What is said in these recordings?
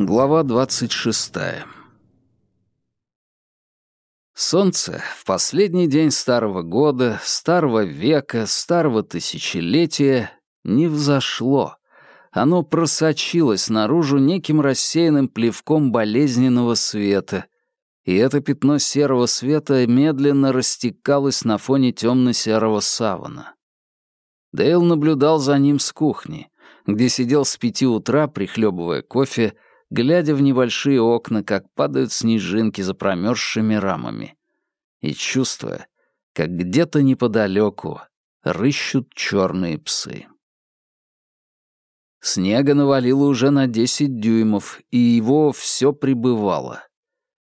Глава 26. Солнце в последний день старого года, старого века, старого тысячелетия не взошло. Оно просочилось наружу неким рассеянным плевком болезненного света, и это пятно серого света медленно растекалось на фоне темно-серого савана. Дейл наблюдал за ним с кухни, где сидел с пяти утра, прихлебывая кофе, глядя в небольшие окна, как падают снежинки за промерзшими рамами, и чувствуя, как где-то неподалеку рыщут черные псы. Снега навалило уже на десять дюймов, и его все прибывало.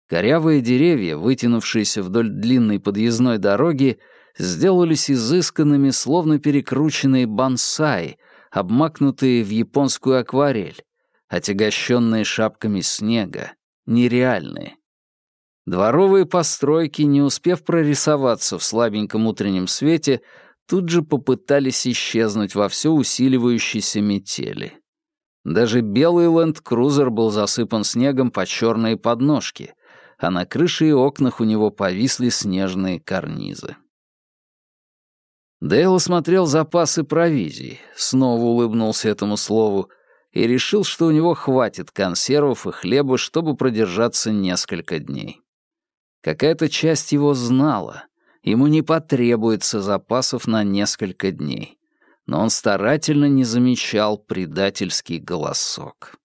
Корявые деревья, вытянувшиеся вдоль длинной подъездной дороги, сделались изысканными, словно перекрученные бонсай, обмакнутые в японскую акварель, отягощенные шапками снега, нереальные. Дворовые постройки, не успев прорисоваться в слабеньком утреннем свете, тут же попытались исчезнуть во все усиливающейся метели. Даже белый ленд-крузер был засыпан снегом по черные подножки, а на крыше и окнах у него повисли снежные карнизы. Дейл осмотрел запасы провизии, снова улыбнулся этому слову — и решил, что у него хватит консервов и хлеба, чтобы продержаться несколько дней. Какая-то часть его знала, ему не потребуется запасов на несколько дней, но он старательно не замечал предательский голосок.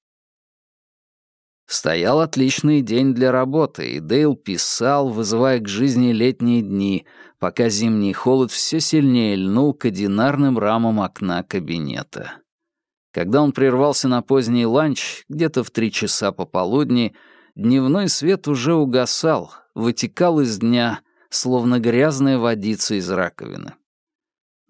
Стоял отличный день для работы, и Дейл писал, вызывая к жизни летние дни, пока зимний холод все сильнее льнул к одинарным рамам окна кабинета. Когда он прервался на поздний ланч, где-то в три часа пополудни, дневной свет уже угасал, вытекал из дня, словно грязная водица из раковины.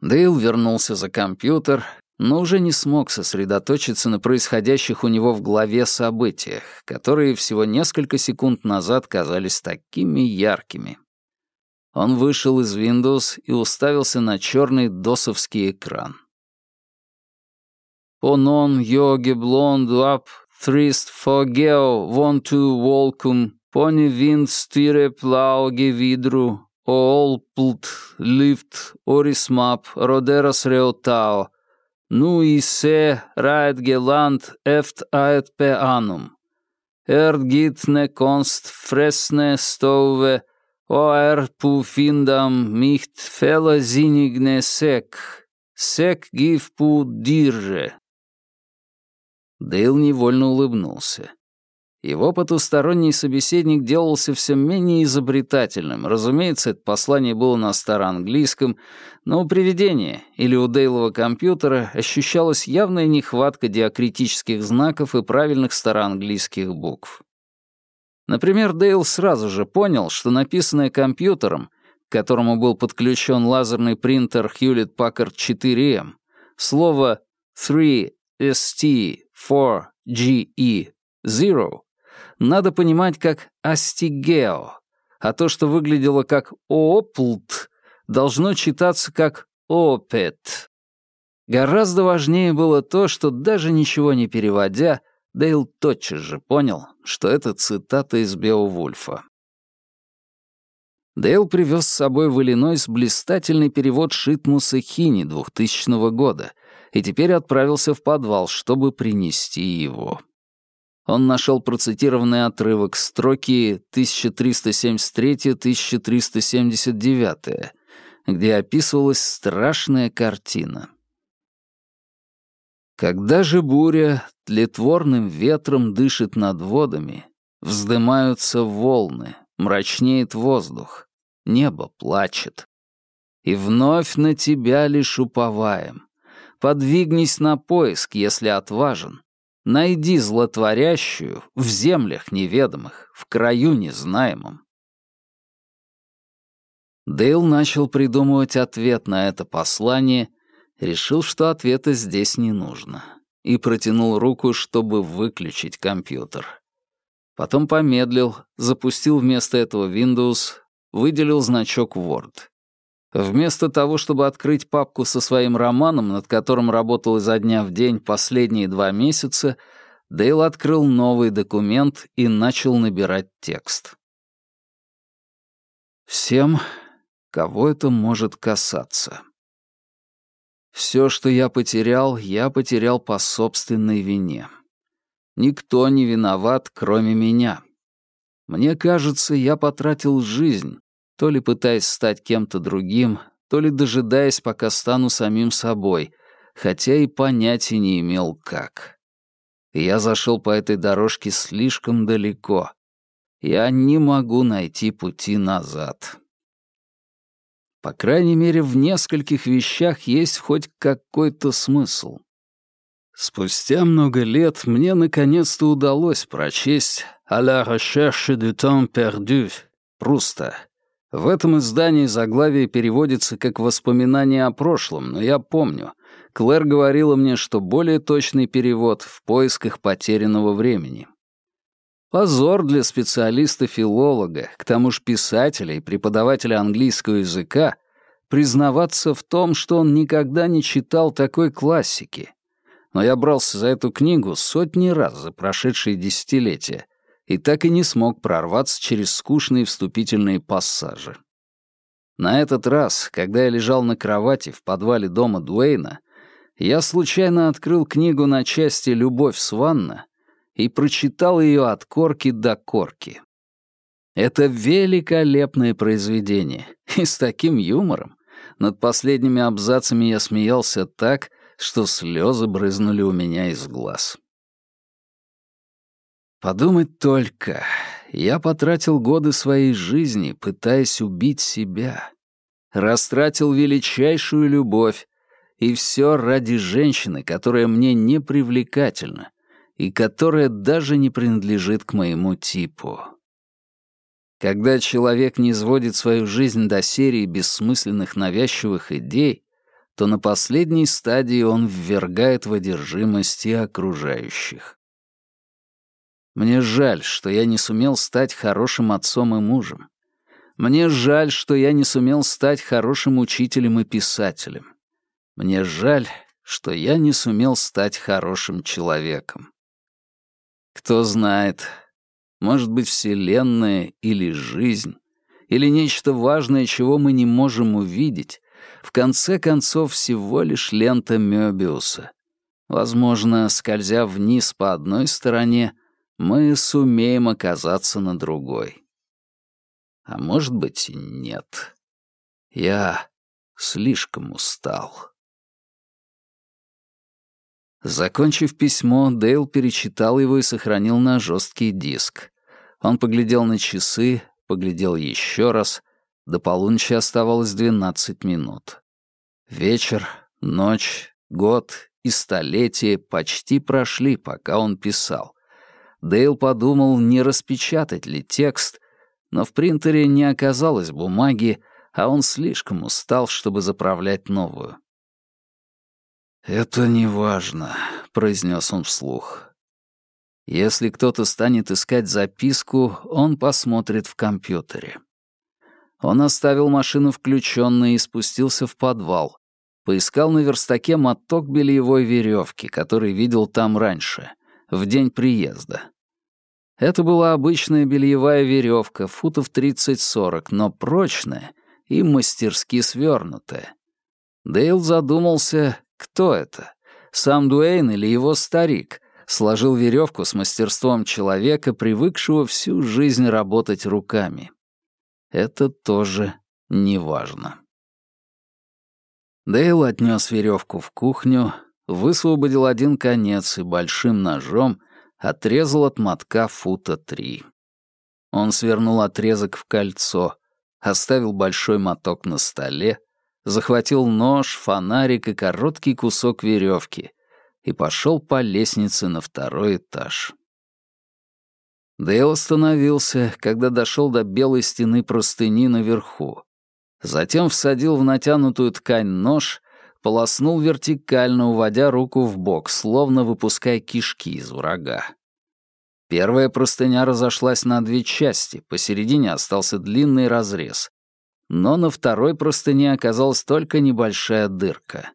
Дейл вернулся за компьютер, но уже не смог сосредоточиться на происходящих у него в голове событиях, которые всего несколько секунд назад казались такими яркими. Он вышел из Windows и уставился на черный досовский экран. Понон йоги блонду ап трист фогео вон ту волкум пони винд стире плауге видру оолплт лифт орисмап родерас реотао ну и се райт геланд эфт аэт пе анум. Эрт гит не конст фресне стове оэр пу финдам михт фела зинигне сек. Сек гив пу дирже. Дейл невольно улыбнулся. Его потусторонний собеседник делался все менее изобретательным. Разумеется, это послание было на староанглийском, но у привидения или у Дейлова компьютера ощущалась явная нехватка диакритических знаков и правильных староанглийских букв. Например, Дейл сразу же понял, что написанное компьютером, к которому был подключен лазерный принтер Hewlett Packard 4M, слово 3ST 4GE Zero надо понимать как астигео, а то, что выглядело как оплт, должно читаться как опет. Гораздо важнее было то, что даже ничего не переводя, Дейл тотчас же понял, что это цитата из Беовульфа. Дейл привез с собой в Иллинойс блистательный перевод Шитмуса Хини 2000 года — и теперь отправился в подвал, чтобы принести его. Он нашел процитированный отрывок строки 1373-1379, где описывалась страшная картина. Когда же буря тлетворным ветром дышит над водами, вздымаются волны, мрачнеет воздух, небо плачет. И вновь на тебя лишь уповаем. Подвигнись на поиск, если отважен. Найди злотворящую в землях неведомых, в краю незнаемом. Дейл начал придумывать ответ на это послание, решил, что ответа здесь не нужно, и протянул руку, чтобы выключить компьютер. Потом помедлил, запустил вместо этого Windows, выделил значок Word. Вместо того, чтобы открыть папку со своим романом, над которым работал изо дня в день последние два месяца, Дейл открыл новый документ и начал набирать текст. Всем, кого это может касаться. Все, что я потерял, я потерял по собственной вине. Никто не виноват, кроме меня. Мне кажется, я потратил жизнь, то ли пытаясь стать кем-то другим, то ли дожидаясь, пока стану самим собой, хотя и понятия не имел, как. Я зашел по этой дорожке слишком далеко. Я не могу найти пути назад. По крайней мере, в нескольких вещах есть хоть какой-то смысл. Спустя много лет мне наконец-то удалось прочесть «À la recherche du temps perdu» Пруста. В этом издании заглавие переводится как «Воспоминания о прошлом», но я помню. Клэр говорила мне, что более точный перевод «В поисках потерянного времени». Позор для специалиста-филолога, к тому же писателя и преподавателя английского языка, признаваться в том, что он никогда не читал такой классики. Но я брался за эту книгу сотни раз за прошедшие десятилетия и так и не смог прорваться через скучные вступительные пассажи. На этот раз, когда я лежал на кровати в подвале дома Дуэйна, я случайно открыл книгу на части «Любовь Сванна» и прочитал ее от корки до корки. Это великолепное произведение, и с таким юмором. Над последними абзацами я смеялся так, что слезы брызнули у меня из глаз. Подумать только, я потратил годы своей жизни, пытаясь убить себя. Растратил величайшую любовь, и все ради женщины, которая мне не привлекательна, и которая даже не принадлежит к моему типу. Когда человек не сводит свою жизнь до серии бессмысленных навязчивых идей, то на последней стадии он ввергает в одержимость и окружающих. Мне жаль, что я не сумел стать хорошим отцом и мужем. Мне жаль, что я не сумел стать хорошим учителем и писателем. Мне жаль, что я не сумел стать хорошим человеком. Кто знает, может быть, Вселенная или жизнь, или нечто важное, чего мы не можем увидеть, в конце концов всего лишь лента Мёбиуса. Возможно, скользя вниз по одной стороне, мы сумеем оказаться на другой. А может быть нет. Я слишком устал. Закончив письмо, Дейл перечитал его и сохранил на жесткий диск. Он поглядел на часы, поглядел еще раз. До полуночи оставалось двенадцать минут. Вечер, ночь, год и столетие почти прошли, пока он писал. Дейл подумал, не распечатать ли текст, но в принтере не оказалось бумаги, а он слишком устал, чтобы заправлять новую. «Это не важно», — произнес он вслух. «Если кто-то станет искать записку, он посмотрит в компьютере». Он оставил машину включенной и спустился в подвал. Поискал на верстаке моток бельевой веревки, который видел там раньше, в день приезда. Это была обычная бельевая веревка, футов 30-40, но прочная и мастерски свернутая. Дейл задумался, кто это? Сам Дуэйн или его старик? Сложил веревку с мастерством человека, привыкшего всю жизнь работать руками. Это тоже неважно. Дейл отнес веревку в кухню, высвободил один конец и большим ножом отрезал от мотка фута три. Он свернул отрезок в кольцо, оставил большой моток на столе, захватил нож, фонарик и короткий кусок веревки и пошел по лестнице на второй этаж. Дейл остановился, когда дошел до белой стены простыни наверху. Затем всадил в натянутую ткань нож, полоснул вертикально, уводя руку в бок, словно выпуская кишки из врага. Первая простыня разошлась на две части, посередине остался длинный разрез, но на второй простыне оказалась только небольшая дырка.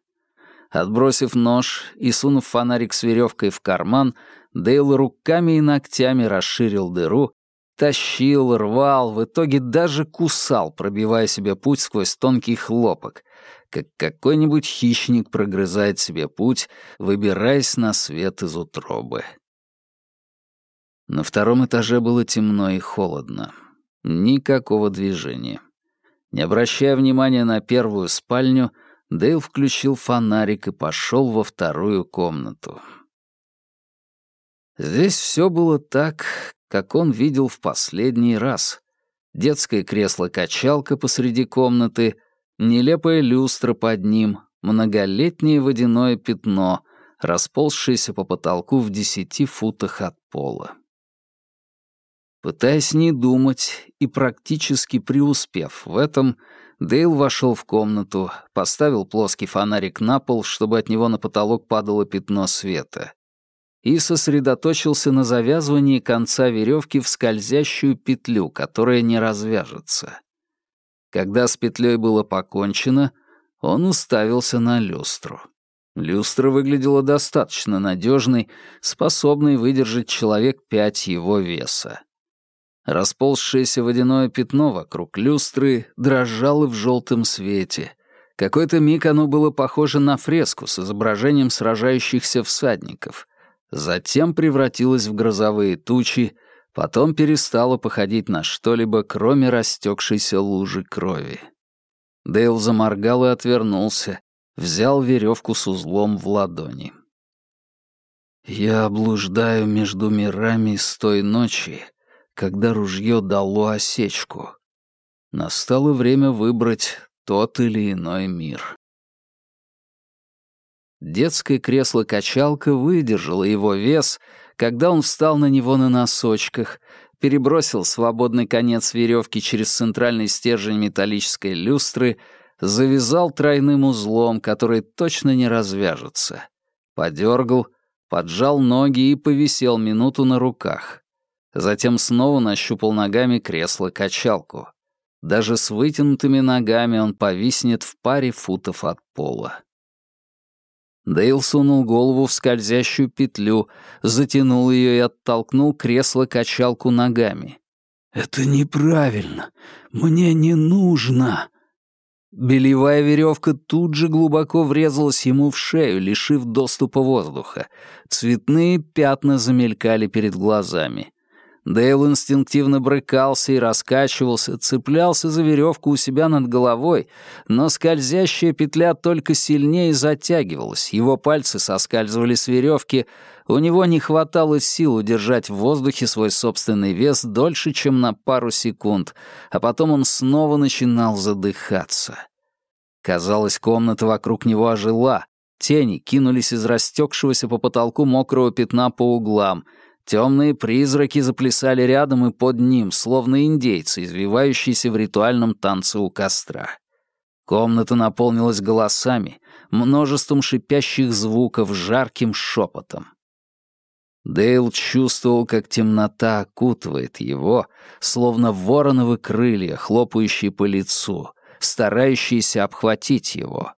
Отбросив нож и сунув фонарик с веревкой в карман, Дейл руками и ногтями расширил дыру, тащил, рвал, в итоге даже кусал, пробивая себе путь сквозь тонкий хлопок, как какой-нибудь хищник прогрызает себе путь, выбираясь на свет из утробы. На втором этаже было темно и холодно. Никакого движения. Не обращая внимания на первую спальню, Дейл включил фонарик и пошел во вторую комнату. Здесь все было так, как он видел в последний раз. Детское кресло-качалка посреди комнаты, нелепая люстра под ним, многолетнее водяное пятно, расползшееся по потолку в десяти футах от пола. Пытаясь не думать и практически преуспев в этом, Дейл вошел в комнату, поставил плоский фонарик на пол, чтобы от него на потолок падало пятно света, и сосредоточился на завязывании конца веревки в скользящую петлю, которая не развяжется. Когда с петлей было покончено, он уставился на люстру. Люстра выглядела достаточно надежной, способной выдержать человек пять его веса. Расползшееся водяное пятно вокруг люстры дрожало в желтом свете. Какой-то миг оно было похоже на фреску с изображением сражающихся всадников. Затем превратилось в грозовые тучи, потом перестало походить на что-либо, кроме растекшейся лужи крови. Дейл заморгал и отвернулся, взял веревку с узлом в ладони. «Я блуждаю между мирами с той ночи, когда ружье дало осечку. Настало время выбрать тот или иной мир. Детское кресло-качалка выдержало его вес, когда он встал на него на носочках, перебросил свободный конец веревки через центральный стержень металлической люстры, завязал тройным узлом, который точно не развяжется, подергал, поджал ноги и повисел минуту на руках. Затем снова нащупал ногами кресло-качалку. Даже с вытянутыми ногами он повиснет в паре футов от пола. Дейл сунул голову в скользящую петлю, затянул ее и оттолкнул кресло-качалку ногами. «Это неправильно. Мне не нужно». Белевая веревка тут же глубоко врезалась ему в шею, лишив доступа воздуха. Цветные пятна замелькали перед глазами. Дейл инстинктивно брыкался и раскачивался, цеплялся за веревку у себя над головой, но скользящая петля только сильнее затягивалась, его пальцы соскальзывали с веревки, у него не хватало сил удержать в воздухе свой собственный вес дольше, чем на пару секунд, а потом он снова начинал задыхаться. Казалось, комната вокруг него ожила, тени кинулись из растекшегося по потолку мокрого пятна по углам — Темные призраки заплясали рядом и под ним, словно индейцы, извивающиеся в ритуальном танце у костра. Комната наполнилась голосами, множеством шипящих звуков, жарким шепотом. Дейл чувствовал, как темнота окутывает его, словно вороновы крылья, хлопающие по лицу, старающиеся обхватить его.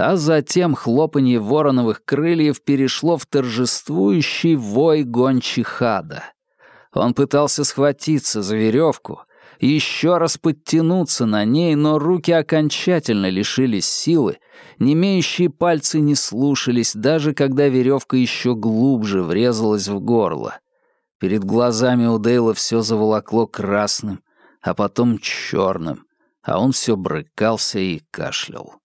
А затем хлопанье вороновых крыльев перешло в торжествующий вой гончих ада. Он пытался схватиться за веревку, еще раз подтянуться на ней, но руки окончательно лишились силы, немеющие пальцы не слушались, даже когда веревка еще глубже врезалась в горло. Перед глазами у Дейла все заволокло красным, а потом черным, а он все брыкался и кашлял.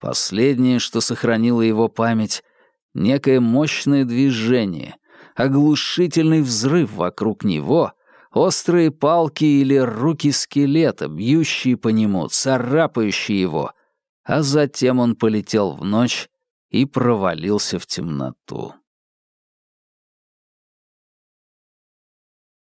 Последнее, что сохранило его память, — некое мощное движение, оглушительный взрыв вокруг него, острые палки или руки скелета, бьющие по нему, царапающие его, а затем он полетел в ночь и провалился в темноту.